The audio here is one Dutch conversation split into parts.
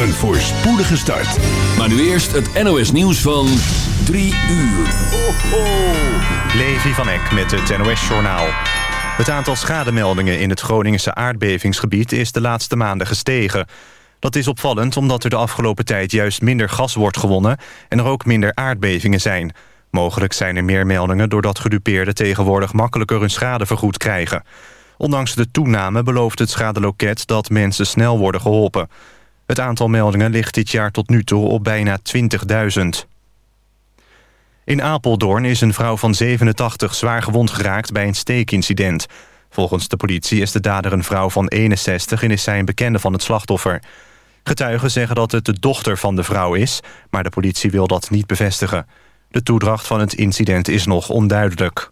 Een voorspoedige start. Maar nu eerst het NOS nieuws van 3 uur. Ho, ho. Levi van Eck met het NOS Journaal. Het aantal schademeldingen in het Groningse aardbevingsgebied is de laatste maanden gestegen. Dat is opvallend omdat er de afgelopen tijd juist minder gas wordt gewonnen... en er ook minder aardbevingen zijn. Mogelijk zijn er meer meldingen doordat gedupeerden tegenwoordig makkelijker hun schade vergoed krijgen. Ondanks de toename belooft het schadeloket dat mensen snel worden geholpen. Het aantal meldingen ligt dit jaar tot nu toe op bijna 20.000. In Apeldoorn is een vrouw van 87 zwaar gewond geraakt bij een steekincident. Volgens de politie is de dader een vrouw van 61 en is zij een bekende van het slachtoffer. Getuigen zeggen dat het de dochter van de vrouw is, maar de politie wil dat niet bevestigen. De toedracht van het incident is nog onduidelijk.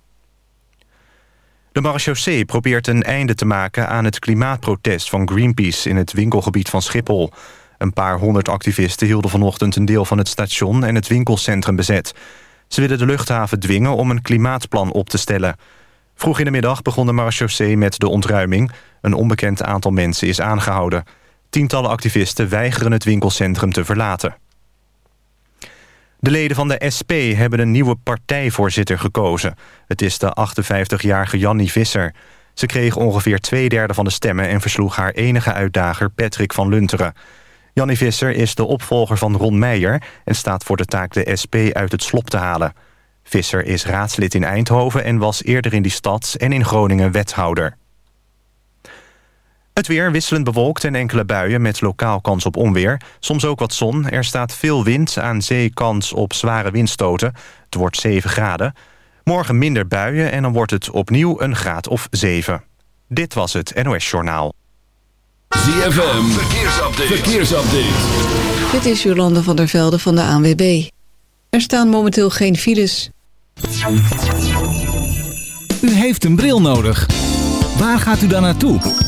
De marechaussee probeert een einde te maken aan het klimaatprotest van Greenpeace in het winkelgebied van Schiphol. Een paar honderd activisten hielden vanochtend een deel van het station en het winkelcentrum bezet. Ze willen de luchthaven dwingen om een klimaatplan op te stellen. Vroeg in de middag begon de marechaussee met de ontruiming. Een onbekend aantal mensen is aangehouden. Tientallen activisten weigeren het winkelcentrum te verlaten. De leden van de SP hebben een nieuwe partijvoorzitter gekozen. Het is de 58-jarige Jannie Visser. Ze kreeg ongeveer twee derde van de stemmen... en versloeg haar enige uitdager Patrick van Lunteren. Jannie Visser is de opvolger van Ron Meijer... en staat voor de taak de SP uit het slop te halen. Visser is raadslid in Eindhoven en was eerder in die stad... en in Groningen wethouder. Het weer wisselend bewolkt en enkele buien met lokaal kans op onweer. Soms ook wat zon. Er staat veel wind, aan zee kans op zware windstoten. Het wordt 7 graden. Morgen minder buien en dan wordt het opnieuw een graad of 7. Dit was het NOS Journaal. ZFM, verkeersupdate. verkeersupdate. Dit is Jolande van der Velde van de ANWB. Er staan momenteel geen files. U heeft een bril nodig. Waar gaat u dan naartoe?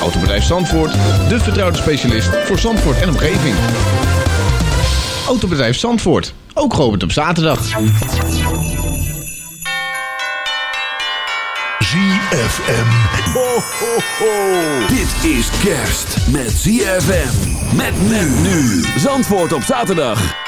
Autobedrijf Zandvoort, de vertrouwde specialist voor Zandvoort en omgeving. Autobedrijf Zandvoort, ook geopend op zaterdag. ZFM. Ho, ho, ho. Dit is kerst met ZFM. Met men nu. Zandvoort op zaterdag.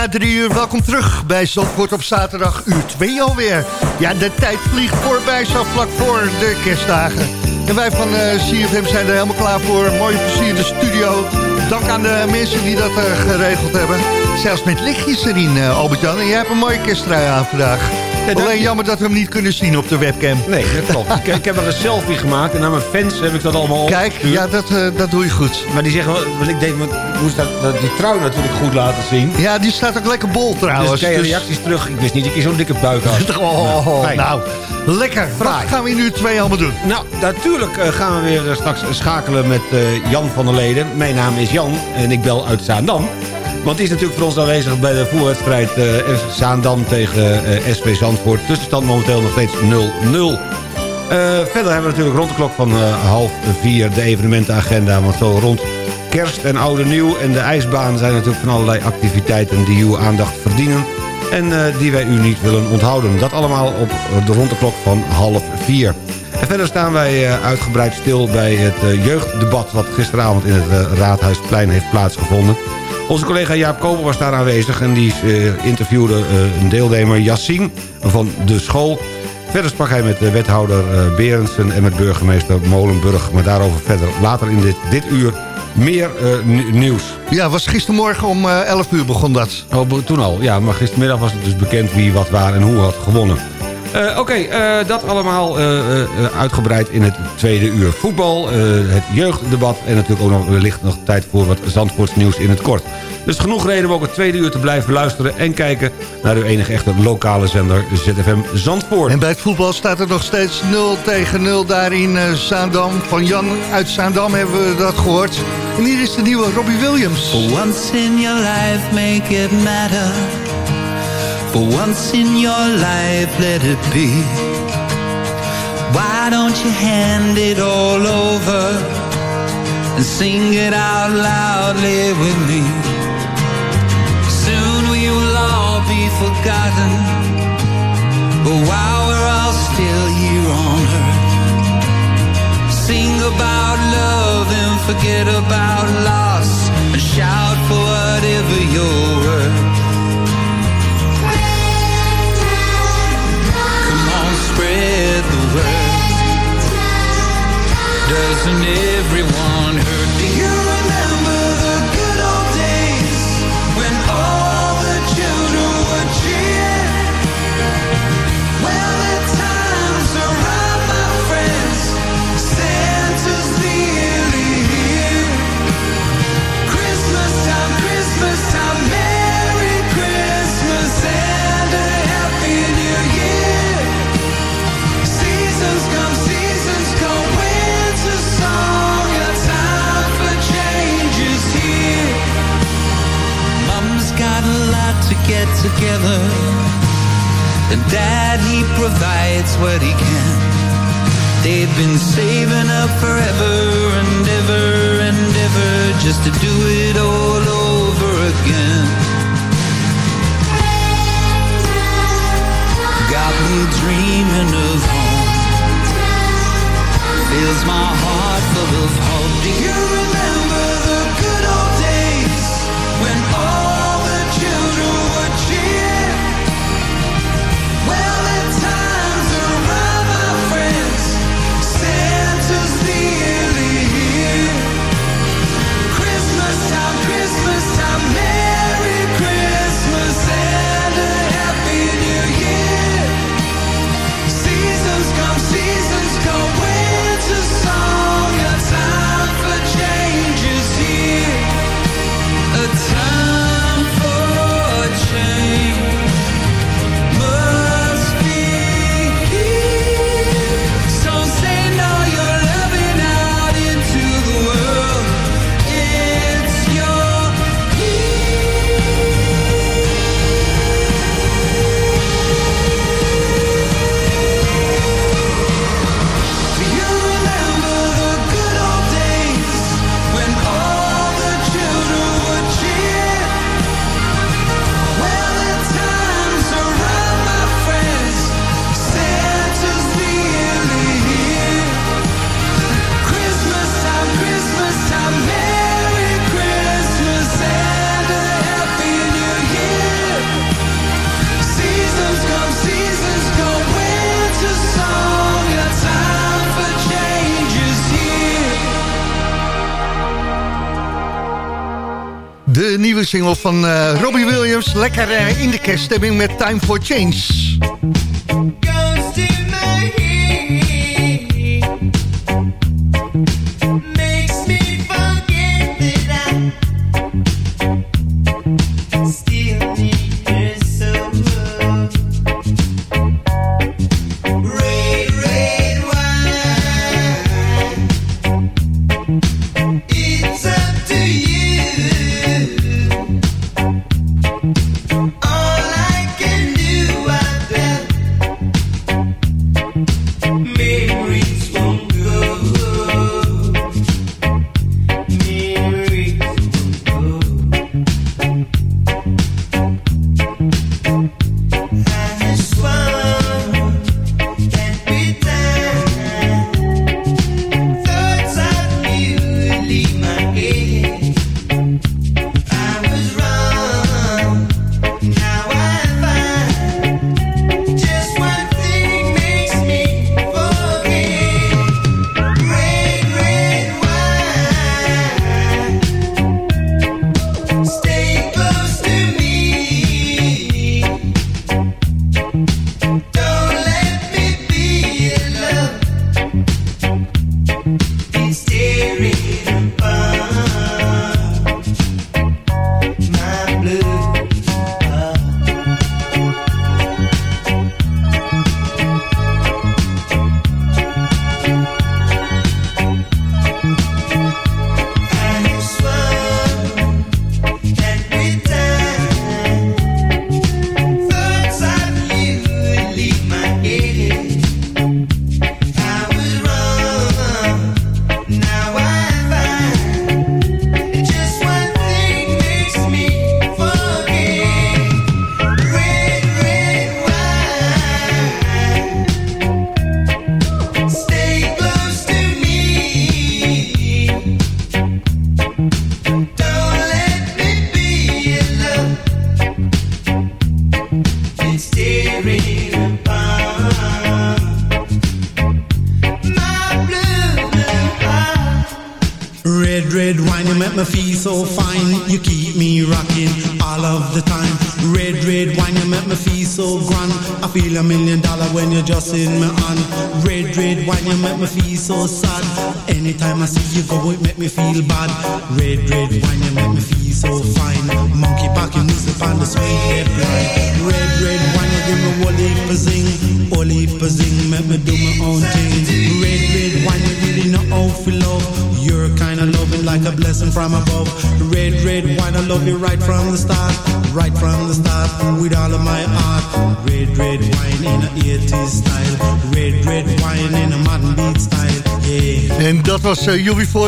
Na drie uur, welkom terug bij Zandvoort op zaterdag, uur 2 alweer. Ja, de tijd vliegt voorbij, zo vlak voor de kerstdagen. En wij van eh, CFM zijn er helemaal klaar voor. Een mooie versierde studio. Dank aan de mensen die dat eh, geregeld hebben. Zelfs met lichtjes erin, eh Albert-Jan. En jij hebt een mooie kersttrui aan vandaag. Alleen jammer dat we hem niet kunnen zien op de webcam. Nee, dat klopt. ik, ik heb er een selfie gemaakt en aan mijn fans heb ik dat allemaal Kijk, opgestuurd. ja, dat, dat doe je goed. Maar die zeggen, wel- want ik denk, moest dat, dat, die trui natuurlijk goed laten zien. Ja, die staat ook lekker bol trouwens. dus ik kreeg Dus- reacties terug. Ik wist niet dat je zo'n dikke buik had. Oh, fijn. nou, lekker. Wat Fraai. gaan we in uur 2 allemaal doen? Nou, natuurlijk eh, gaan we weer eh, straks schakelen met eh, Jan van der Leden. Mijn naam is Jan en ik bel uit Zaandam. Want die is natuurlijk voor ons aanwezig bij de voerwedstrijd eh, Zaandam tegen SV Zandvoort. Tussenstand momenteel nog steeds 0-0. Eh, verder hebben we natuurlijk rond de klok van half vier de evenementenagenda. Want zo rond kerst en oude nieuw en de ijsbaan zijn natuurlijk van allerlei activiteiten die uw aandacht verdienen. En eh, die wij u niet willen onthouden. Dat allemaal op de rond de klok van half vier. En verder staan wij eh, uitgebreid stil bij het eh, jeugddebat... wat gisteravond in het Raadhuisplein heeft plaatsgevonden. Onze collega Jaap Koper was daar aanwezig... en die interviewde een deelnemer Yassine van de school. Verder sprak hij met de wethouder Berendsen en met burgemeester Molenburg. Maar daarover verder later in dit, dit uur meer eh, ni- nieuws. Ja, was gistermorgen om eh, 11 uur begon dat. Oh, toen al. Ja, maar gistermiddag was het dus bekend wie, wat, waar en hoe had gewonnen. Eh, Oké, eh, dat allemaal eh, eh, uitgebreid in het tweede uur voetbal. eh, het jeugddebat en natuurlijk ook nog wellicht nog tijd voor wat Zandvoorts nieuws in het kort. Dus genoeg reden om ook het tweede uur te blijven luisteren... en kijken naar uw enige echte lokale zender ZFM Zandvoort. En bij het voetbal staat er nog steeds 0 tegen 0 daar in eh, Zaandam. Van Jan uit Zaandam hebben we dat gehoord. En hier is de nieuwe Robbie Williams. For once in your life, make it matter. For once in your life, let it be. Why don't you hand it all over and sing it out loudly with me? Soon we will all be forgotten, but while we're all still here on earth, sing about love and forget about loss and shout for whatever you're worth. Doesn't everyone up for single van eh, Robbie Williams. Lekker eh, in de kerststemming met Time for Change.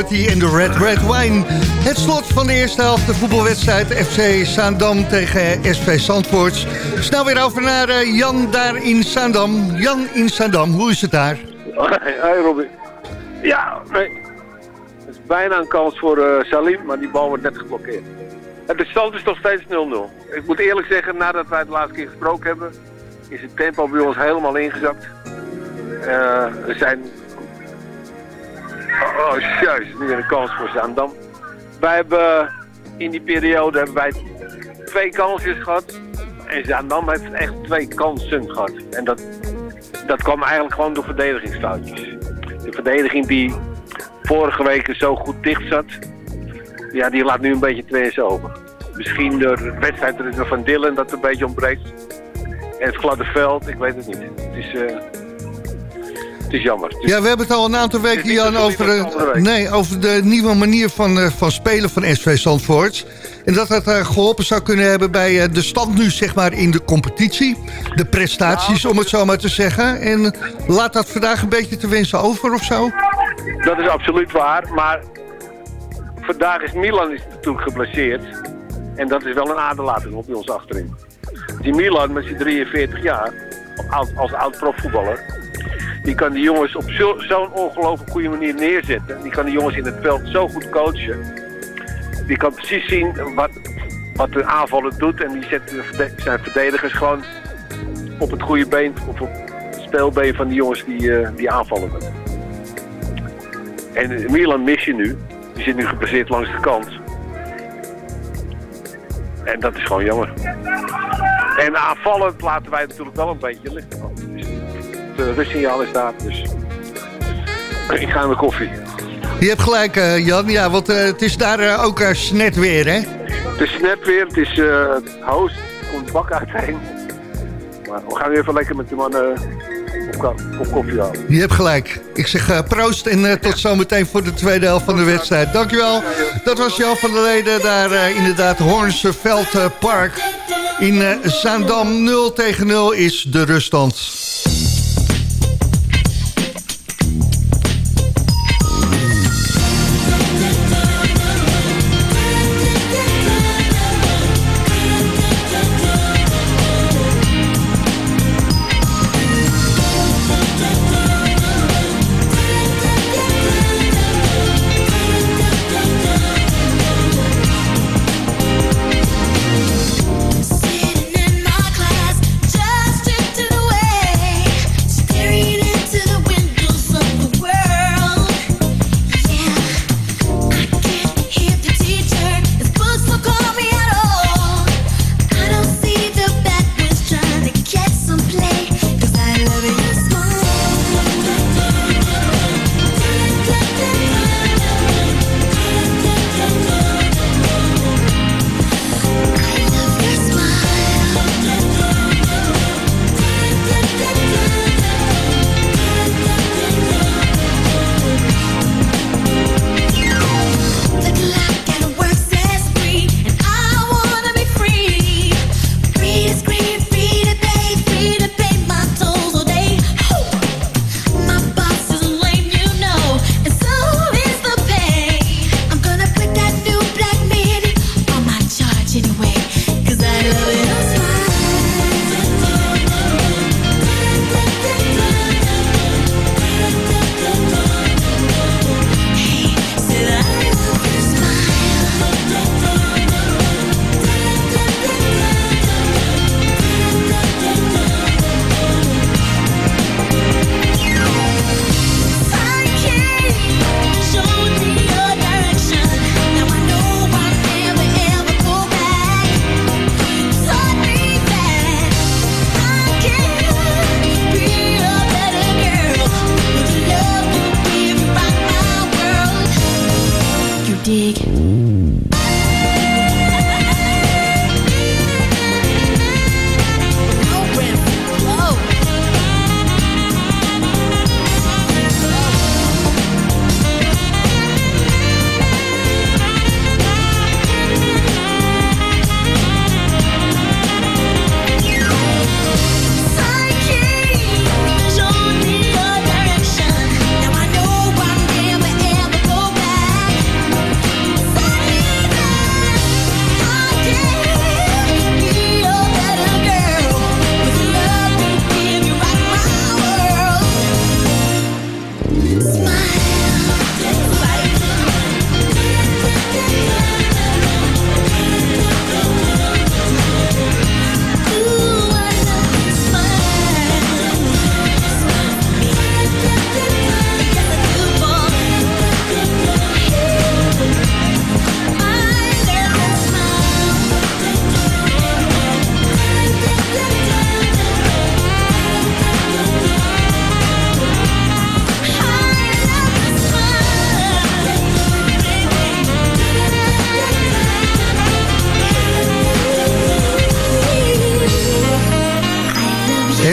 UB40 en de Red Red Wine. Het slot van de eerste helft, de voetbalwedstrijd FC Zaandam tegen SV Zandvoort. Snel weer over naar uh, Jan daar in Zaandam. Jan in Zaandam, hoe is het daar? Hey Robin. Ja, nee. Het is bijna een kans voor uh, Salim, maar die bal wordt net geblokkeerd. De stand is nog steeds 0-0. Ik moet eerlijk zeggen, nadat wij het laatste keer gesproken hebben, is het tempo bij ons helemaal ingezakt. Uh, er zijn... Oh, juist, nu weer een kans voor Zaandam. Wij hebben in die periode hebben wij twee kansjes gehad. En Zaandam heeft echt twee kansen gehad. En dat, dat kwam eigenlijk gewoon door verdedigingsfoutjes. De verdediging die vorige weken zo goed dicht zat, ja, die laat nu een beetje twee open. Misschien de wedstrijd er van Dillen dat een beetje ontbreekt. En het gladde veld, ik weet het niet. Het is, uh, het is jammer. Ja, we hebben het al een aantal weken, Jan, over, de, nee, over de nieuwe manier van, uh, van spelen van SV Zandvoort. En dat dat uh, geholpen zou kunnen hebben bij de stand nu, zeg maar, in de competitie. De prestaties, om het zo maar te zeggen. En laat dat vandaag een beetje te wensen over of zo? Dat is absoluut waar, maar vandaag is Milan is natuurlijk geblesseerd. En dat is wel een aderlating op ons achterin. Die Milan met zijn 43 jaar, als oud profvoetballer, die kan die jongens op zo'n zo ongelooflijk goede manier neerzetten. Die kan die jongens in het veld zo goed coachen. Die kan precies zien wat, wat de aanvaller doet. En die zet zijn verdedigers gewoon op het goede been, of op het speelbeen van die jongens die, uh, die aanvallen. En Milan mis je nu. Die zit nu gebaseerd langs de kant. En dat is gewoon jammer. En aanvallend laten wij natuurlijk wel een beetje liggen. Het rustsignaal is daar, dus ik ga naar de koffie. Je hebt gelijk, uh, Jan. Ja, want uh, het is daar ook snet weer, hè? Het is snet weer. Het is. Er komt bak uiteen. Maar we gaan weer even lekker met de mannen op, op koffie halen. Je hebt gelijk. Ik zeg uh, proost en uh, tot zometeen voor de tweede helft van de wedstrijd. Dankjewel. Dat was Jan van der Leden. Daar uh, inderdaad Hoornseveld Park. In Zaandam 0 tegen 0 is de ruststand.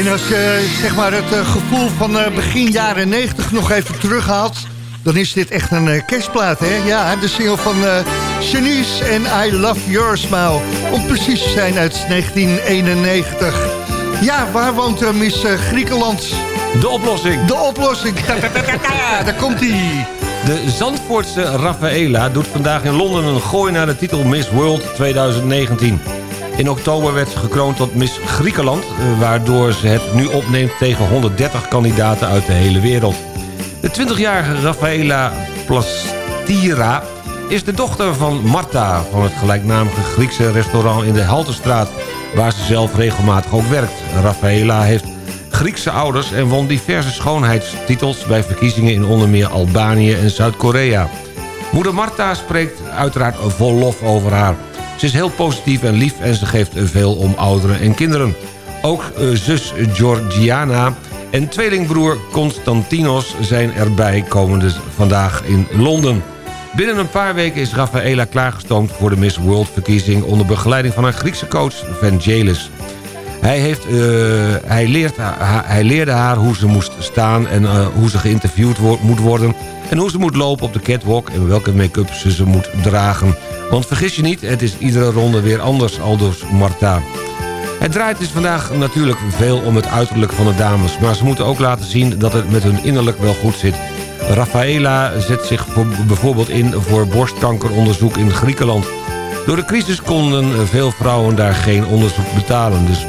En als je zeg maar, het eh, gevoel van eh, begin jaren 90 nog even terughaalt... dan is dit echt een eh, kerstplaat, hè? Ja, de single van Janice en I Love Your Smile. Om precies te zijn uit 1991. Ja, waar woont Miss Griekenland? De oplossing. De oplossing. Daar komt hij. De Zandvoortse Rafaela doet vandaag in Londen een gooi naar de titel Miss World 2019. In oktober werd ze gekroond tot Miss Griekenland... eh, waardoor ze het nu opneemt tegen 130 kandidaten uit de hele wereld. De 20-jarige Rafaela Plastira is de dochter van Marta... van het gelijknamige Griekse restaurant in de Halterstraat... waar ze zelf regelmatig ook werkt. Rafaela heeft Griekse ouders en won diverse schoonheidstitels... bij verkiezingen in onder meer Albanië en Zuid-Korea. Moeder Marta spreekt uiteraard vol lof over haar. Ze is heel positief en lief en ze geeft veel om ouderen en kinderen. Ook eh, zus Georgiana en tweelingbroer Constantinos zijn erbij komende vandaag in Londen. Binnen een paar weken is Rafaela klaargestoomd voor de Miss World verkiezing... onder begeleiding van haar Griekse coach Vangelis. Hij, heeft, eh, hij, leert, hij leerde haar hoe ze moest staan en eh, hoe ze geïnterviewd wo- moet worden... en hoe ze moet lopen op de catwalk en welke make-up ze, ze moet dragen. Want vergis je niet, het is iedere ronde weer anders, aldus Marta. Het draait dus vandaag natuurlijk veel om het uiterlijk van de dames... maar ze moeten ook laten zien dat het met hun innerlijk wel goed zit. Rafaela zet zich voor, bijvoorbeeld in voor borstkankeronderzoek in Griekenland. Door de crisis konden veel vrouwen daar geen onderzoek betalen. Dus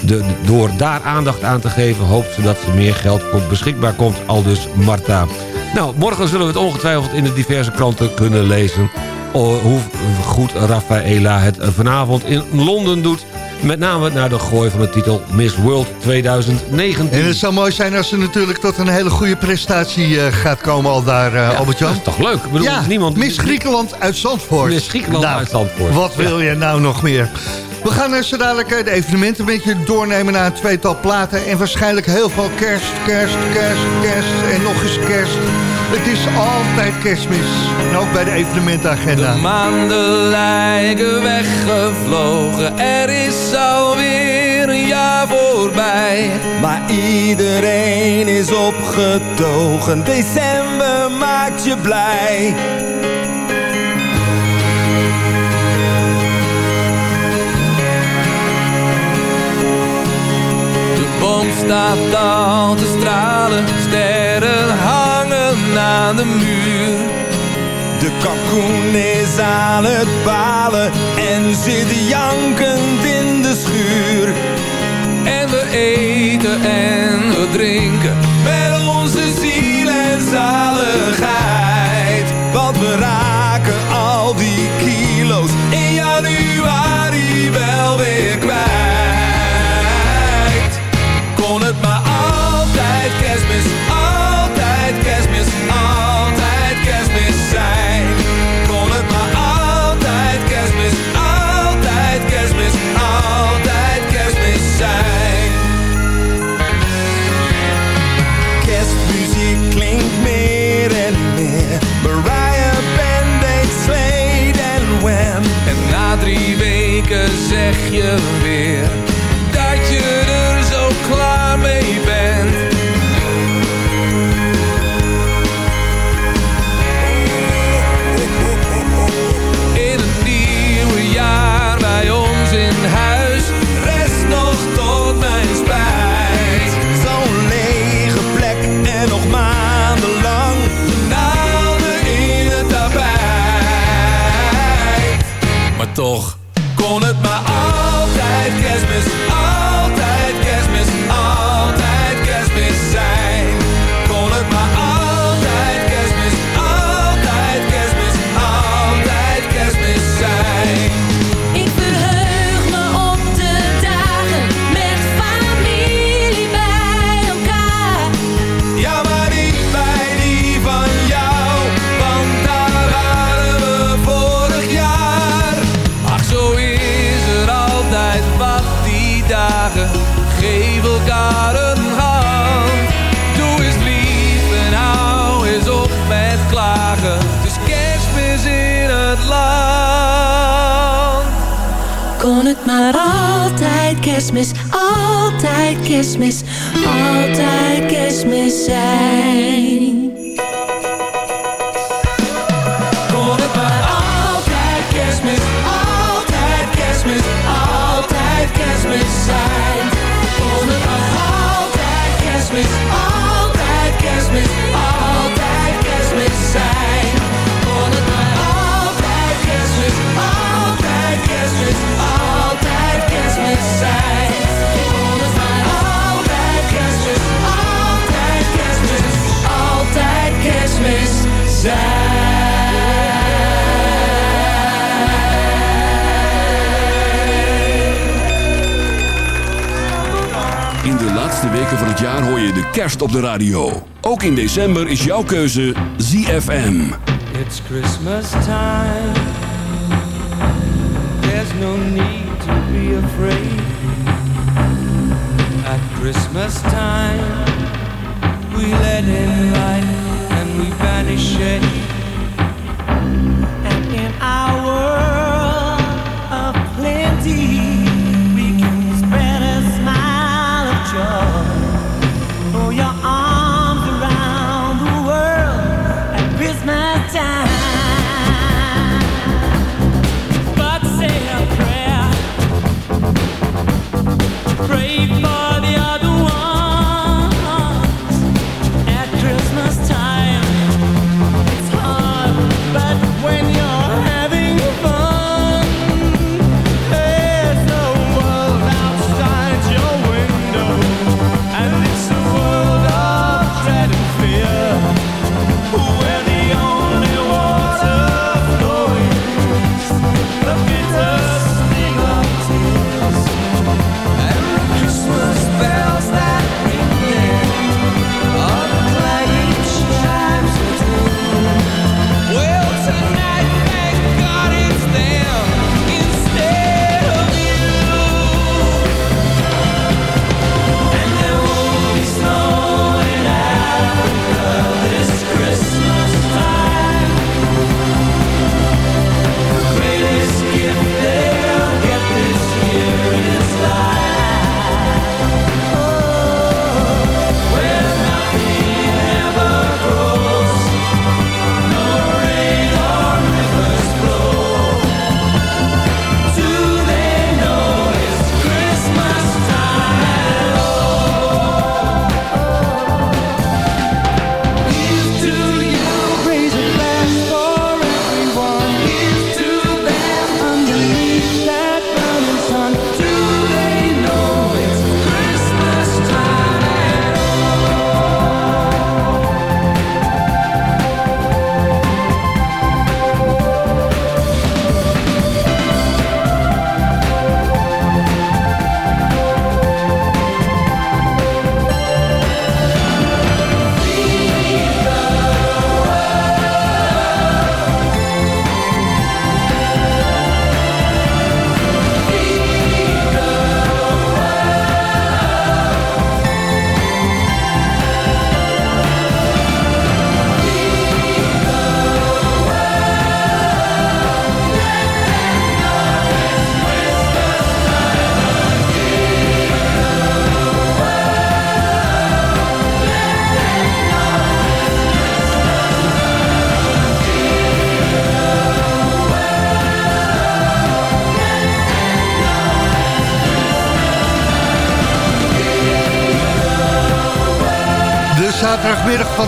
de, door daar aandacht aan te geven hoopt ze dat ze meer geld voor beschikbaar komt. Al dus Marta. Nou, morgen zullen we het ongetwijfeld in de diverse kranten kunnen lezen... o- hoe goed Rafaela het vanavond in Londen doet... Met name naar de gooi van de titel Miss World 2019. En het zou mooi zijn als er natuurlijk tot een hele goede prestatie eh, gaat komen al daar, eh Albert-Jan. dat is toch leuk? Ik bedoel, ja, niemand- Miss Griekenland uit Zandvoort. Miss Griekenland Nou, uit Zandvoort. Wat wil je nou nog meer? We gaan zo dadelijk eh, de evenementen een beetje doornemen naar een tweetal platen. En waarschijnlijk heel veel kerst, kerst, kerst, kerst en nog eens kerst. Het is altijd kerstmis. En ook bij de evenementenagenda. De maanden lijken weggevlogen, er is alweer een jaar voorbij. Maar iedereen is opgetogen, december maakt je blij. Staat al te stralen, sterren hangen aan de muur. De kalkoen is aan het balen en zit jankend in de schuur. En we eten en we drinken Met onze ziel en zaligheid. Want we raken al die kilo's in januari wel weer kwijt. Drie weken zeg je weer maar altijd kerstmis, altijd kerstmis, altijd kerstmis zijn. Laatste weken van het jaar hoor je de kerst op de radio. Ook in december is jouw keuze ZFM. It's Christmas time. There's no need to be afraid. At Christmas time, we let in light and we banish shade.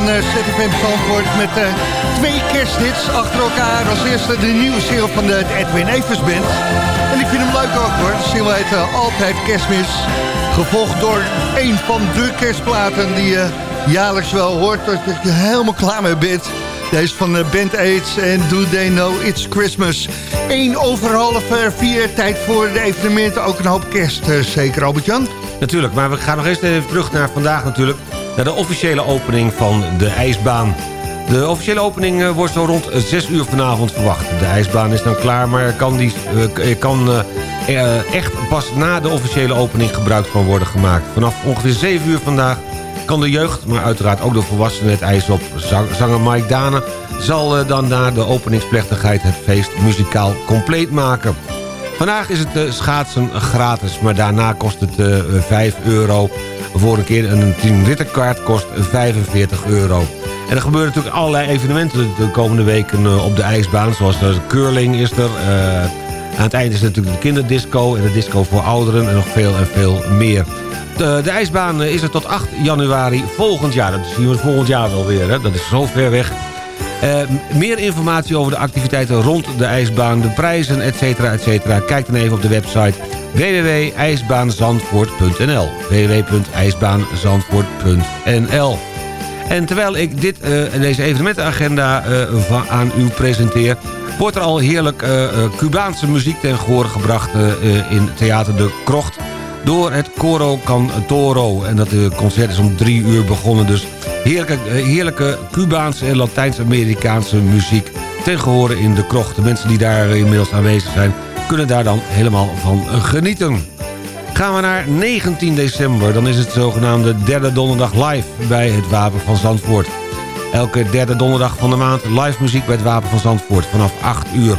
ZFM Zandvoort met eh, twee kersthits achter elkaar. Als eerste de nieuwe single van de Edwin Evers Band. En ik vind hem leuk ook hoor. De single heet eh, Altijd Kerstmis. Gevolgd door een van de kerstplaten die je jaarlijks wel hoort. Dat je helemaal klaar mee bent. Deze van eh, Band Aids en Do They Know It's Christmas. 1 over half eh, vier, tijd voor de evenementen. Ook een hoop kerst, eh, zeker Albert-Jan? Natuurlijk, maar we gaan nog eens even terug naar vandaag natuurlijk. Naar de officiële opening van de ijsbaan. De officiële opening eh, wordt zo rond 6 uur vanavond verwacht. De ijsbaan is dan klaar, maar kan, die, eh, kan eh, echt pas na de officiële opening gebruik van worden gemaakt. Vanaf ongeveer 7 uur vandaag kan de jeugd, maar uiteraard ook de volwassenen het ijs op. Zang- Zanger Mike Dane zal dan na de openingsplechtigheid het feest muzikaal compleet maken. Vandaag is het schaatsen gratis, maar daarna kost het eh, 5 euro een keer. En een 10 rittenkaart kost 45 euro. En er gebeuren natuurlijk allerlei evenementen de komende weken eh, op de ijsbaan. Zoals de curling is er. eh, aan het eind is natuurlijk de kinderdisco en de disco voor ouderen en nog veel en veel meer. De, de ijsbaan eh, is er tot 8 januari volgend jaar. Dat zien we volgend jaar wel weer, hè? dat is zo ver weg. Eh, meer informatie over de activiteiten rond de ijsbaan, de prijzen, et cetera, et cetera. Kijk dan even op de website www.ijsbaanzandvoort.nl www.ijsbaanzandvoort.nl En terwijl ik dit, eh, deze evenementenagenda eh, aan u presenteer... wordt er al heerlijk eh, Cubaanse muziek ten gehoor gebracht in Theater de Krocht door het Coro Cantoro. En dat concert is om drie uur begonnen. Dus heerlijke, heerlijke Cubaanse en Latijns-Amerikaanse muziek ten gehore in de krocht. De mensen die daar inmiddels aanwezig zijn... kunnen daar dan helemaal van genieten. Gaan we naar 19 december. Dan is het zogenaamde derde donderdag live bij het Wapen van Zandvoort. Elke derde donderdag van de maand live muziek bij het Wapen van Zandvoort vanaf 8 uur.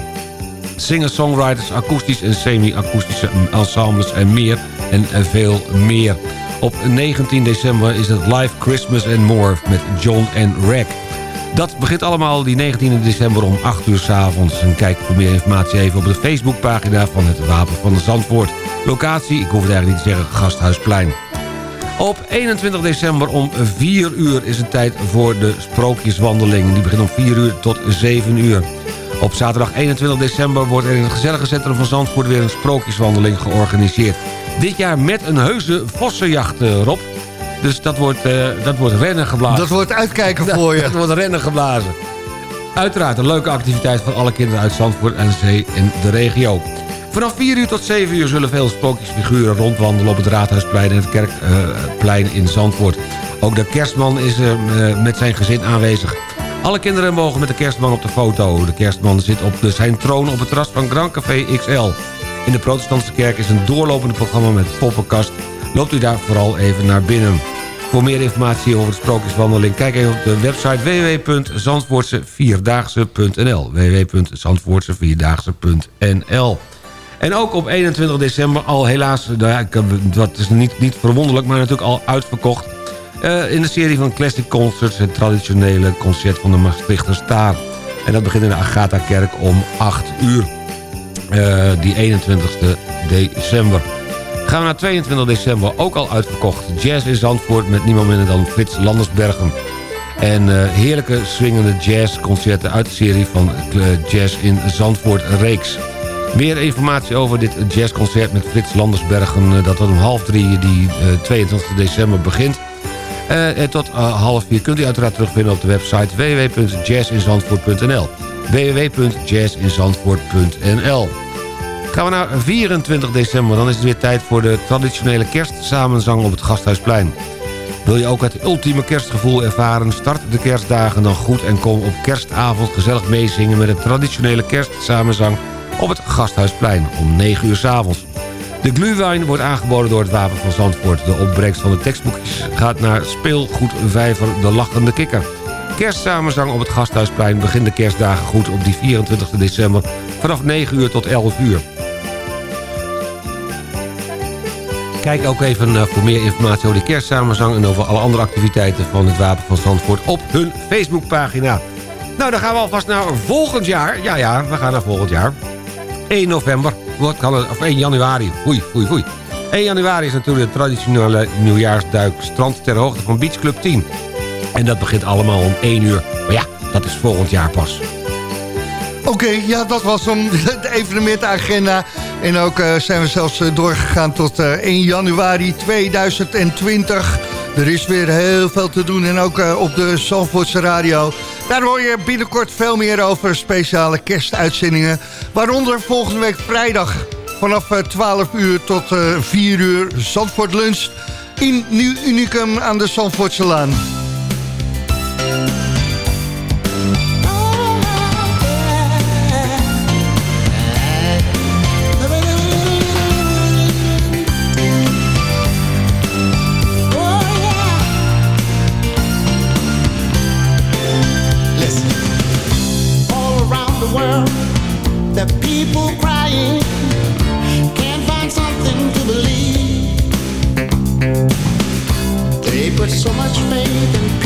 Singer-songwriters, akoestisch en semi-akoestische ensembles en meer en veel meer. Op 19 december is het live Christmas and More met John en Rack. Dat begint allemaal die 19 december om 8 uur s avonds. En kijk voor meer informatie even op de Facebookpagina van het Wapen van de Zandvoort. Locatie, ik hoef het eigenlijk niet te zeggen, Gasthuisplein. Op 21 december om 4 uur is het tijd voor de sprookjeswandeling. Die begint om 4 uur tot 7 uur. Op zaterdag 21 december wordt er in het gezellige centrum van Zandvoort... weer een sprookjeswandeling georganiseerd. Dit jaar met een heuse vossenjacht, eh, Rob. Dus dat wordt, eh, dat wordt rennen geblazen. Dat wordt uitkijken voor je. Dat wordt rennen geblazen. Uiteraard een leuke activiteit voor alle kinderen uit Zandvoort en Zee in de regio. Vanaf 4 uur tot 7 uur zullen veel sprookjesfiguren rondwandelen... op het Raadhuisplein en het Kerkplein in Zandvoort. Ook de kerstman is er eh, met zijn gezin aanwezig. Alle kinderen mogen met de kerstman op de foto. De kerstman zit op de, zijn troon op het terras van Grand Café XL. In de protestantse kerk is een doorlopende programma met poppenkast. Loopt u daar vooral even naar binnen. Voor meer informatie over de sprookjeswandeling... kijk even op de website www.zandvoortsevierdaagse.nl www.zandvoortsevierdaagse.nl En ook op 21 december al helaas... nou dat is niet, niet verwonderlijk, maar natuurlijk al uitverkocht... eh, in de serie van Classic Concerts... het traditionele concert van de Maastrichter Staar. En dat begint in de Agatha-kerk om 8 uur. Eh, die 21 december. Gaan we naar 22 december, ook al uitverkocht. Jazz in Zandvoort met niemand minder dan Frits Landersbergen. En eh, heerlijke swingende jazzconcerten uit de serie van eh, Jazz in Zandvoort reeks. Meer informatie over dit jazzconcert met Frits Landersbergen... eh, dat om half drie die eh, 22 december begint. En tot half vier kunt u uiteraard terugvinden op de website www.jazzinzandvoort.nl www.jazzinzandvoort.nl Gaan we naar 24 december, dan is het weer tijd voor de traditionele kerstsamenzang op het Gasthuisplein. Wil je ook het ultieme kerstgevoel ervaren? Start de kerstdagen dan goed en kom op kerstavond gezellig meezingen... met de traditionele kerstsamenzang op het Gasthuisplein om 9 uur s avonds. De glühwein wordt aangeboden door het Wapen van Zandvoort. De opbrengst van de tekstboekjes gaat naar speelgoedvijver De Lachende Kikker. Kerstsamenzang op het Gasthuisplein begint de kerstdagen goed op die 24 december... vanaf 9 uur tot 11 uur. Kijk ook even eh, voor meer informatie over de kerstsamenzang... en over alle andere activiteiten van het Wapen van Zandvoort op hun Facebookpagina. Nou, dan gaan we alvast naar volgend jaar. Ja, ja, we gaan naar volgend jaar. 1 november, wordt, kan of 1 januari. Foei, foei, foei. 1 januari is natuurlijk de traditionele nieuwjaarsduik strand ter hoogte van Beach Club 10. En dat begint allemaal om 1 uur. Maar ja, dat is volgend jaar pas. Oké, ja, dat was dan de evenementenagenda. En ook eh, zijn we zelfs eh, doorgegaan tot eh, 1 januari 2020. Er is weer heel veel te doen en ook eh, op de Zandvoortse radio. Daar hoor je binnenkort veel meer over speciale kerstuitzendingen. Waaronder volgende week vrijdag vanaf eh, 12 uur tot eh, 4 uur Zandvoort Lunch... in Nieuw Unicum aan de Zandvoortse Laan. can't find something to believe. They put so much faith in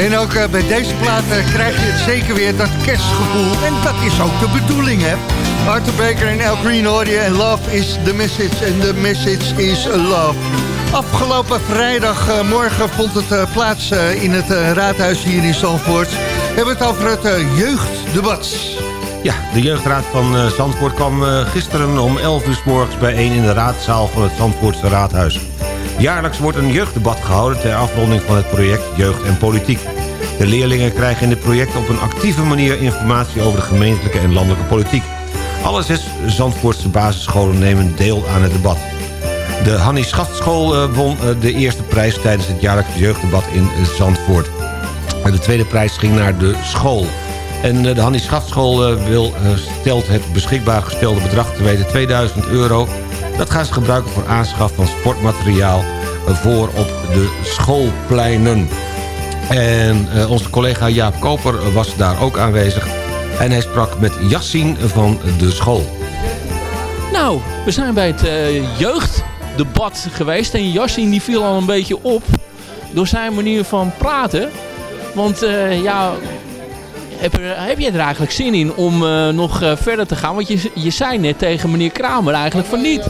En ook eh, bij deze plaat eh, krijg je het zeker weer, dat kerstgevoel. En dat is ook de bedoeling, hè. Arthur Baker en El Green je. En love is the message. En the message is love. Afgelopen vrijdag, eh, vond het plaats in het raadhuis hier in Zandvoort. We hebben het over het jeugddebat. Ja, de jeugdraad van Zandvoort kwam gisteren om 11 uur s morgens bijeen in de raadzaal van het Zandvoortse raadhuis. Jaarlijks wordt een jeugddebat gehouden ter afronding van het project Jeugd en Politiek. De leerlingen krijgen in dit project op een actieve manier informatie over de gemeentelijke en landelijke politiek. Alle zes Zandvoortse basisscholen nemen deel aan het debat. De Hannie Schaftschool eh, won eh, de eerste prijs tijdens het jaarlijkse jeugddebat in Zandvoort. De tweede prijs ging naar de school. En eh, de Hannie eh, stelt het beschikbaar gestelde bedrag te weten 2000 euro. Dat gaan ze gebruiken voor aanschaf van sportmateriaal voor op de schoolpleinen. En eh, onze collega Jaap Koper was daar ook aanwezig. En hij sprak met Yassine van de school. Nou, we zijn bij het eh, jeugddebat geweest. En Jassin die viel al een beetje op door zijn manier van praten. Want eh, ja, heb, er, heb jij er eigenlijk zin in om eh, nog eh, verder te gaan? Want je, je zei net tegen meneer Kramer eigenlijk van niet.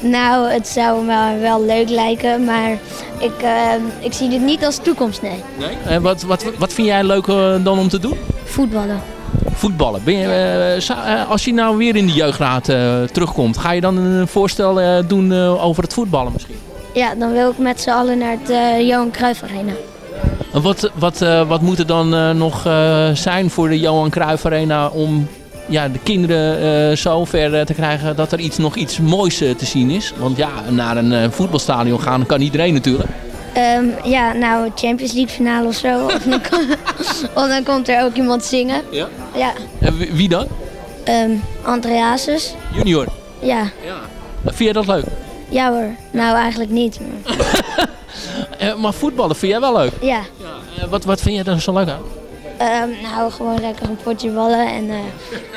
Nou, het zou me wel leuk lijken, maar ik, eh, ik zie dit niet als toekomst, nee. En wat, wat, wat vind jij leuk dan om te doen? Voetballen. Voetballen. Ben je, zou- als je nou weer in de jeugdraad terugkomt, ga je dan een voorstel doen over het voetballen misschien? Ja, dan wil ik met z'n allen naar het Johan Cruijff Arena. Wat, wat, eh, wat moet er dan eh, nog eh, zijn voor de Johan Cruijff Arena om ja, de kinderen zo ver te krijgen dat er iets, nog iets moois te zien is? Want ja, naar een voetbalstadion gaan kan iedereen natuurlijk. Ehm, ja, nou, Champions League finale of zo. of, dan kom- of dan komt er ook iemand zingen. Ja? Ja. En wie, dan? Ehm Andreasus. Junior. Ja. Vind jij dat leuk? Ja hoor. Nou, eigenlijk niet. maar- maar voetballen vind jij wel leuk? Ja. Eh, wat, wat vind jij er zo leuk aan? Ehm, nou, gewoon lekker een potje ballen. En eh,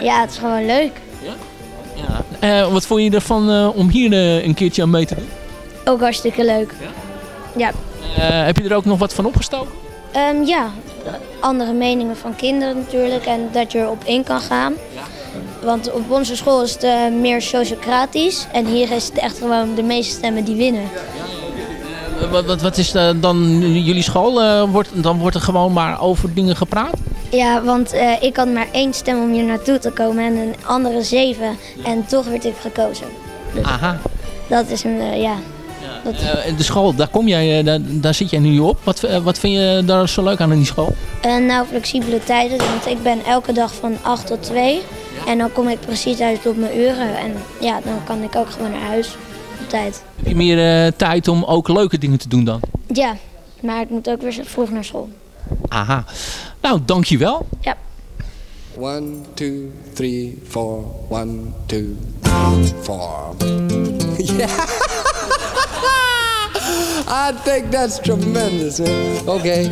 ja, het is gewoon leuk. Eh, wat vond je ervan eh, om hier een keertje aan mee te doen? Ook hartstikke leuk. Ja. Eh, heb je er ook nog wat van opgestoken? Ehm, ja, andere meningen van kinderen natuurlijk en dat je erop in kan gaan. Want op onze school is het meer sociocratisch en hier is het echt gewoon de meeste stemmen die winnen. Eh, wat, wat, wat is eh, dan jullie school? Eh, wordt, dan wordt er gewoon maar over dingen gepraat? Ja, want eh, ik had maar één stem om hier naartoe te komen en een andere zeven en toch werd ik gekozen. Aha. Dat is een, ja. Dat, Eh, de school, daar, kom jij, daar, daar zit jij nu op. Wat, wat vind je daar zo leuk aan in die school? Nou, flexibele tijden, want ik ben elke dag van 8 tot 2 en dan kom ik precies uit op mijn uren en ja, dan kan ik ook gewoon naar huis op tijd. Heb je meer eh, tijd om ook leuke dingen te doen dan? Ja, maar ik moet ook weer vroeg naar school. Aha. Nou, dankjewel. Ja. One, two, three, four. One, two, four. yeah. I think that's tremendous, man. Okay.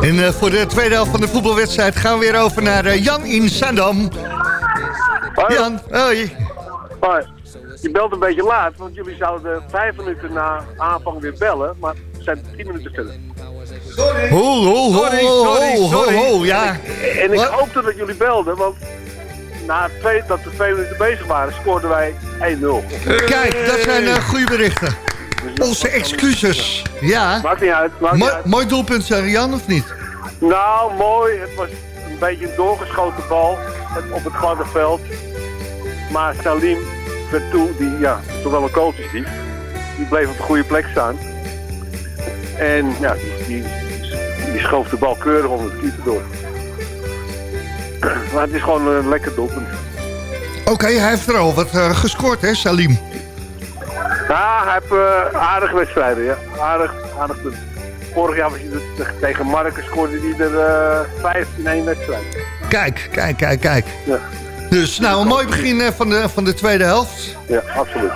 En eh, voor de tweede helft van de voetbalwedstrijd gaan we weer over naar eh, Jan in Zandam. Jan, hoi. Hoi. Je belt een beetje laat, want jullie zouden vijf minuten na aanvang weer bellen, maar we zijn tien minuten verder. Ho, ho, ho, Sorry, ho, sorry, ho, sorry. ho, ho, ja. En ik, en ik hoopte dat jullie belden, want na tweede, dat we twee minuten bezig waren, scoorden wij 1-0. Kijk, dat zijn eh, goede berichten. Onze excuses. Ja. Maakt niet uit. Maakt niet Mo- uit. mooi doelpunt, zeg Jan, of niet? Nou, mooi. Het was een beetje een doorgeschoten bal het- op het gladde veld. Maar Salim Vertoe, die ja, is toch wel een coachesdief, die bleef op de goede plek staan. En ja, die, die, die schoof de bal keurig onder de keeper door. Maar het is gewoon een lekker doelpunt. Oké, hij heeft er al wat eh, gescoord, hè, Salim? Ja, hij heeft eh, aardige wedstrijden, ja. Aardig, aardig. Vorig jaar was hij tegen Marcus scoorde hij er eh 5 in één wedstrijd. Kijk, kijk, kijk, kijk. Ja. Dus nou, een mooi begin van, de, van de tweede helft. Ja, absoluut.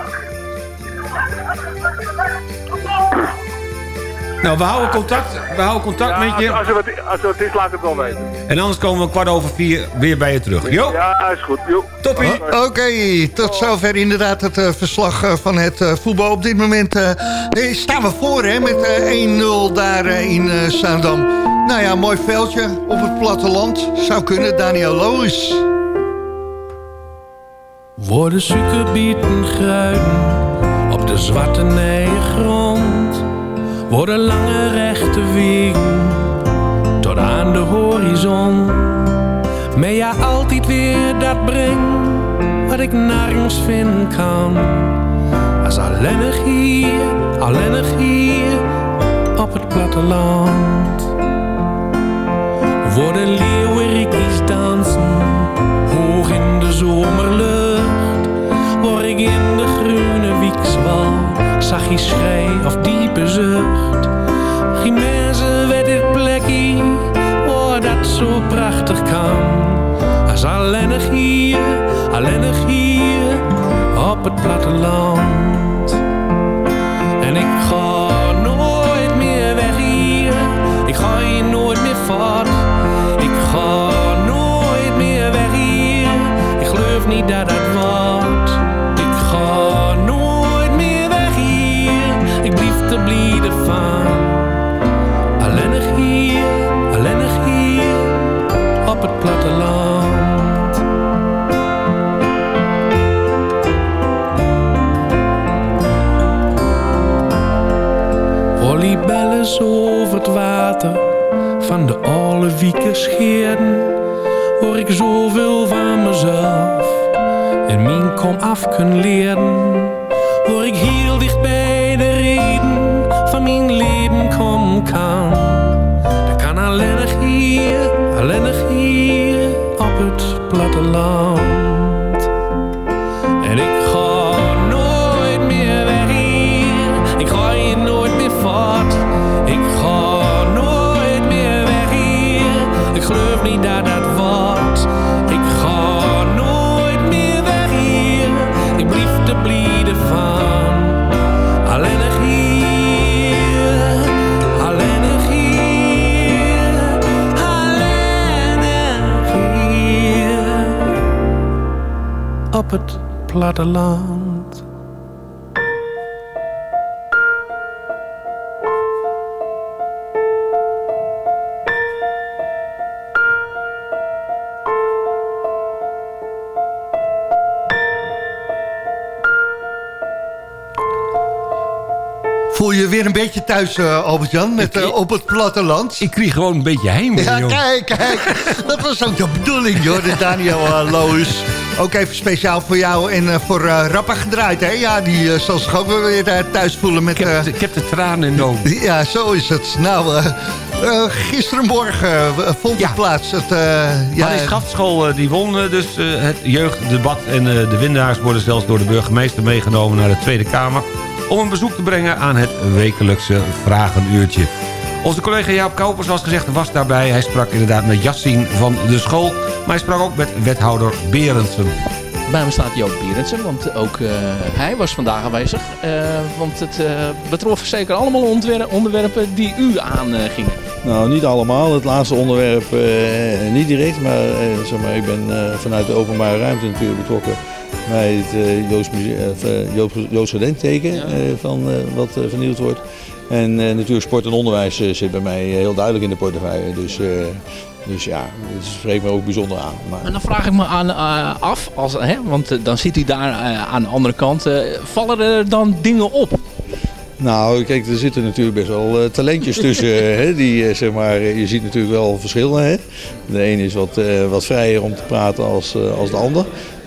Nou, we houden contact, we houden contact Ja, met je. als, er wat, als wat is, laat het wel weten. En anders komen we kwart over vier weer bij je terug. Jo, Ja, is goed. Jo. toppie. Oké, tot zover inderdaad het eh, verslag eh, van het eh, voetbal. Op dit moment staan we voor hè, met eh, 1-0 daar in eh Zaandam. Nou ja, mooi veldje op het platteland. Zou kunnen, Daniel Lois. Worden suikerbieten gruiden op de zwarte grond. Worden lange rechte wegen tot aan de horizon. Maar ja, altijd weer dat breng wat ik nergens vinden kan. Als alleenig hier, alleenig hier op het platteland. Worden leeuwerikjes dansen, hoog in de zomerlucht. Zag je schrei of diepe zucht. Geen mensen weet dit plekje, waar dat zo prachtig kan. Als alleenig hier, alleenig hier, op het platteland. En ik ga nooit meer weg hier, ik ga hier nooit meer voort. Ik ga nooit meer weg hier, ik geloof niet dat dat platteland. Volleybellen over het water van de oude wieken scheerden, hoor ik zoveel van mezelf en mijn kom af kunnen leren. Hoor ik heel dicht bij de reden van mijn leven kom kan. Dat kan alleenig hier, alleenig hier het platteland. Voel je weer een beetje thuis, eh, Albert-Jan, met eh, op het platteland? Ik kreeg gewoon een beetje heimwee, Ja, joh. kijk, kijk. Dat was ook de bedoeling, joh, de Daniel uh, Loos. Ook even speciaal voor jou en eh, voor eh, Rappa gedraaid, hè? Ja, die eh, zal zich ook weer thuis voelen met... Ik heb, ik heb de tranen in de ogen. Ja, zo is het. Nou, gisterenmorgen vond het plaats. Het, Ja, die schaftschool die won dus het jeugddebat. En de winnaars worden zelfs door de burgemeester meegenomen naar de Tweede Kamer... om een bezoek te brengen aan het wekelijkse vragenuurtje. Onze collega Jaap Koupers, zoals gezegd, was daarbij. Hij sprak inderdaad met Jassien van de school... maar hij sprak ook met wethouder Berendsen. Bij me staat Joop Berendsen, want ook eh, hij was vandaag aanwezig. Eh, want het eh, betrof zeker allemaal onderwerpen die u aangingen. Nou, niet allemaal. Het laatste onderwerp eh, niet direct, maar, eh, zeg maar ik ben eh, vanuit de openbare ruimte natuurlijk betrokken bij het eh, Joods, Joods, Joods gedenkteken van, eh, wat vernieuwd wordt. En eh, natuurlijk sport en onderwijs eh, zit bij mij heel duidelijk in de portefeuille. Dus eh, Dus ja, het spreekt me ook bijzonder aan. Maar... En dan vraag ik me aan, eh, af, als, hè, want eh, dan zit u daar eh, aan de andere kant. eh, vallen er dan dingen op? Nou, kijk, er zitten natuurlijk best wel eh, talentjes tussen. hè, die, eh, zeg maar, eh, je ziet natuurlijk wel verschillen. Hè. De een is wat, eh, wat vrijer om te praten als, eh, als de ander.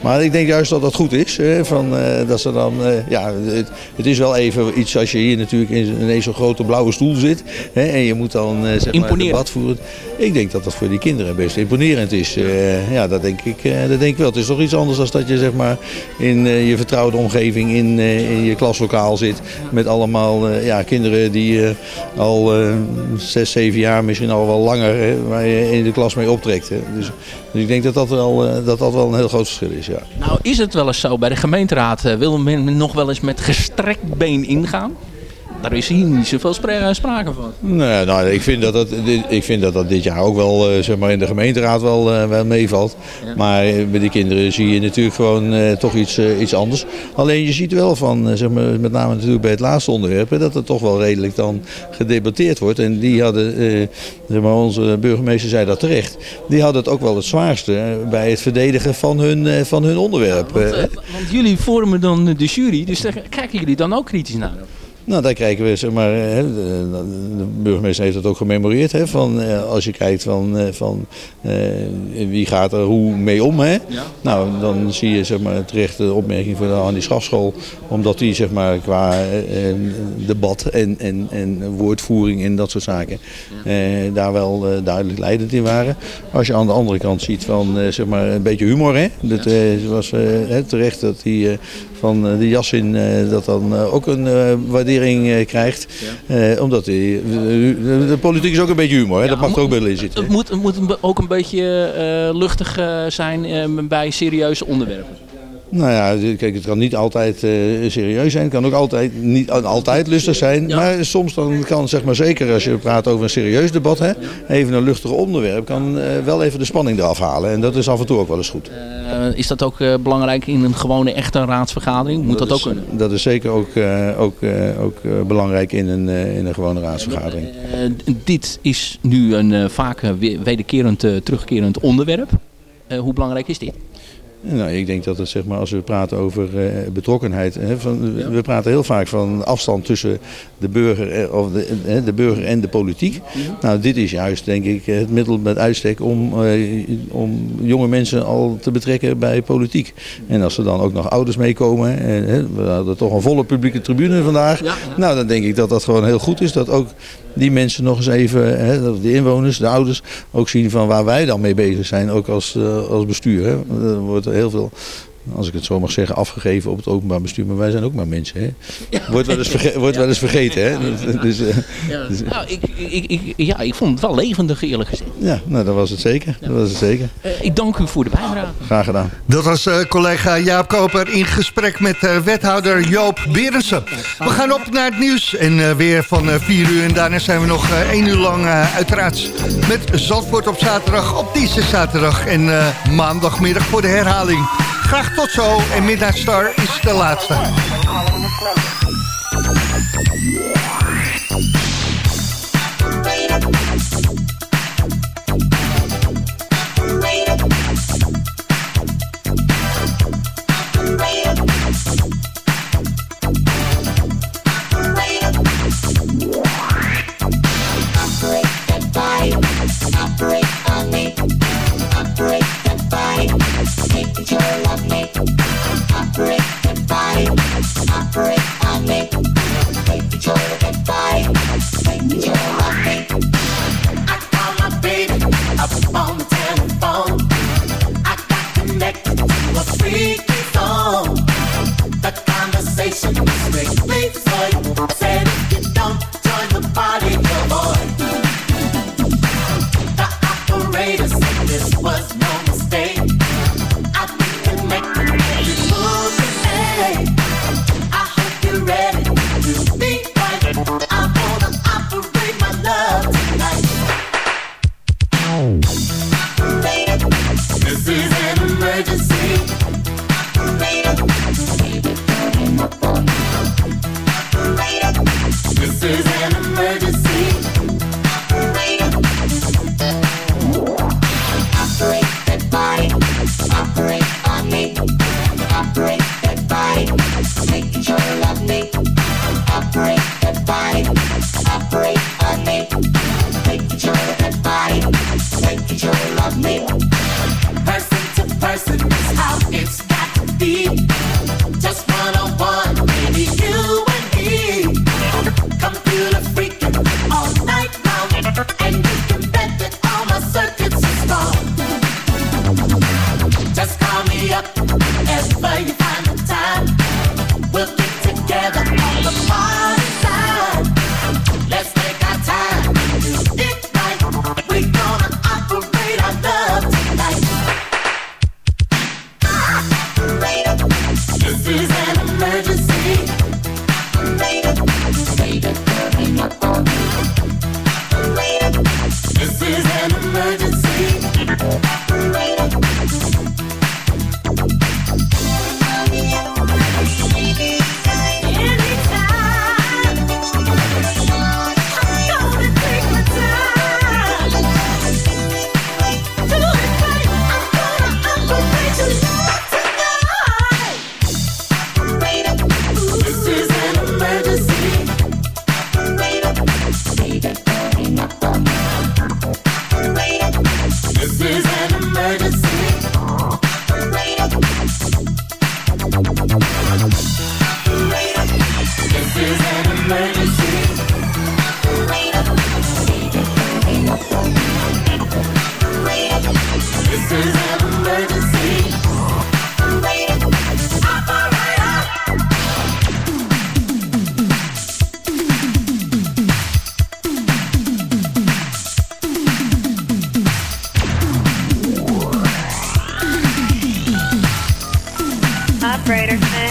Maar ik denk juist dat dat goed is. Hè, van, eh, dat ze dan, eh, ja, het, het is wel even iets als je hier natuurlijk in ineens zo'n grote blauwe stoel zit. Hè, en je moet dan eh, zeg maar, debat voeren. Ik denk dat dat voor die kinderen best imponerend is. Ja, dat denk, ik, dat denk ik wel. Het is toch iets anders dan dat je zeg maar, in je vertrouwde omgeving in, in je klaslokaal zit. Met allemaal ja, kinderen die al zes, zeven jaar, misschien al wel langer, hè, waar je in de klas mee optrekt. Hè. Dus, dus ik denk dat dat, wel, dat dat wel een heel groot verschil is. Ja. Nou, is het wel eens zo bij de gemeenteraad? eh, wil men nog wel eens met gestrekt been ingaan? Daar is hier niet zoveel spra- sprake van. Nee, nou, ik, vind dat dat, dit- ik vind dat dat dit jaar ook wel eh, zeg maar in de gemeenteraad wel, eh, wel meevalt. Maar eh, bij die kinderen zie je natuurlijk gewoon eh, toch iets, eh, iets anders. Alleen je ziet wel van, eh, zeg maar, met name natuurlijk bij het laatste onderwerp, dat er toch wel redelijk dan gedebatteerd wordt. En die hadden, eh, zeg maar, onze burgemeester zei dat terecht, die hadden het ook wel het zwaarste eh, bij het verdedigen van hun, eh, van hun onderwerp. eh. Want jullie vormen dan de jury, dus daar kijken jullie dan ook kritisch naar? Nou, daar kijken we, zeg maar, de, burgemeester heeft dat ook gememoreerd. Hè, van, eh, als je kijkt van, eh, van eh, wie gaat er hoe mee om. Hè? Nou, dan zie je zeg maar, terecht de opmerking voor de Annie Schafschool. Omdat die zeg maar, qua debat en, en, en woordvoering en dat soort zaken daar wel duidelijk leidend in waren. Als je aan de andere kant ziet van zeg maar, een beetje humor. Hè? Dat was hè, terecht dat die van eh, de jas in eh, dat dan eh, ook een waardering krijgt. Eh, omdat de, de politiek is ook een beetje humor. Hè? dat mag er ook wel in zitten. Het moet, het moet ook een beetje luchtig zijn bij serieuze onderwerpen. Nou ja, kijk, het kan niet altijd eh, serieus zijn. Het kan ook altijd, niet altijd lustig zijn. Maar soms dan kan, zeg maar zeker als je praat over een serieus debat, hè, even een luchtig onderwerp, kan eh, wel even de spanning eraf halen. En dat is af en toe ook wel eens goed. Eh, is dat ook eh, belangrijk in een gewone echte raadsvergadering? Moet dat, ook is, kunnen? Dat is zeker ook, eh, ook, eh, ook eh, belangrijk in een, eh, in een gewone raadsvergadering. Eh, dit is nu een eh, vaak eh, we- wederkerend, eh, terugkerend onderwerp. Eh, hoe belangrijk is dit? Nou, ik denk dat het, zeg maar, als we praten over eh, betrokkenheid, hè, van, we praten heel vaak van afstand tussen de burger, eh, of de, eh, de burger en de politiek. Nou, dit is juist, denk ik, het middel met uitstek om, om jonge mensen al te betrekken bij politiek. En als er dan ook nog ouders meekomen, en, hè, we hadden toch een volle publieke tribune vandaag. Nou, dan denk ik dat dat gewoon heel goed is, dat ook die mensen nog eens even, hè, de inwoners, de ouders, ook zien van waar wij dan mee bezig zijn, ook als, eh, als bestuur. Hè. Er wordt heel veel, als ik het zo mag zeggen, afgegeven op het openbaar bestuur, maar wij zijn ook maar mensen. Hè. Wordt, wel eens verge- wordt wel eens vergeten. Hè. Dus, eh, Ja, dus- nou, ik, ik, ik, ja, ik vond het wel levendig eerlijk gezegd. ja, nou, dat was het zeker. Dat was het zeker. Eh, ik dank u voor de bijdrage. Graag gedaan. Dat was eh, collega Jaap Koper in gesprek met eh, wethouder Joop Berensen. We gaan op naar het nieuws en eh, weer van 4 uur. En daarna zijn we nog eh 1 uur lang eh, uiteraard met Zandvoort op zaterdag, op deze zaterdag en eh, maandagmiddag voor de herhaling. Graag tot zo en Midnight Star is de laatste.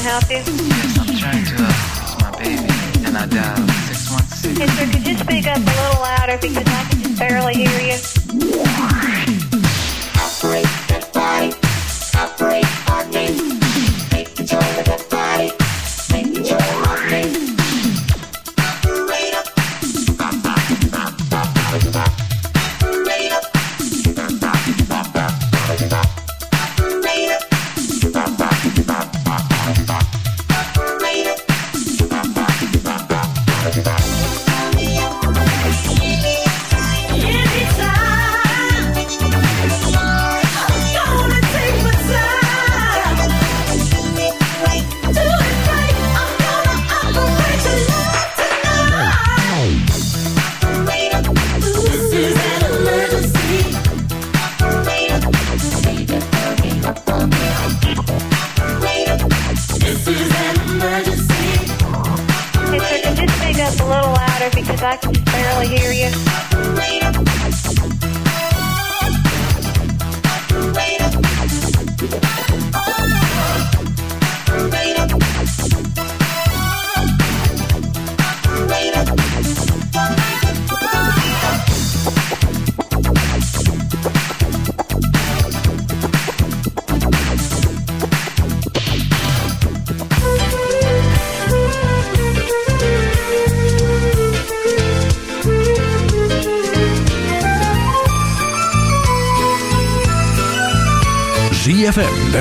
help you? Yes, I'm trying to. Uh, it's my baby, and I dialed six one six. Mister, could you speak up a little louder because I can just barely hear you?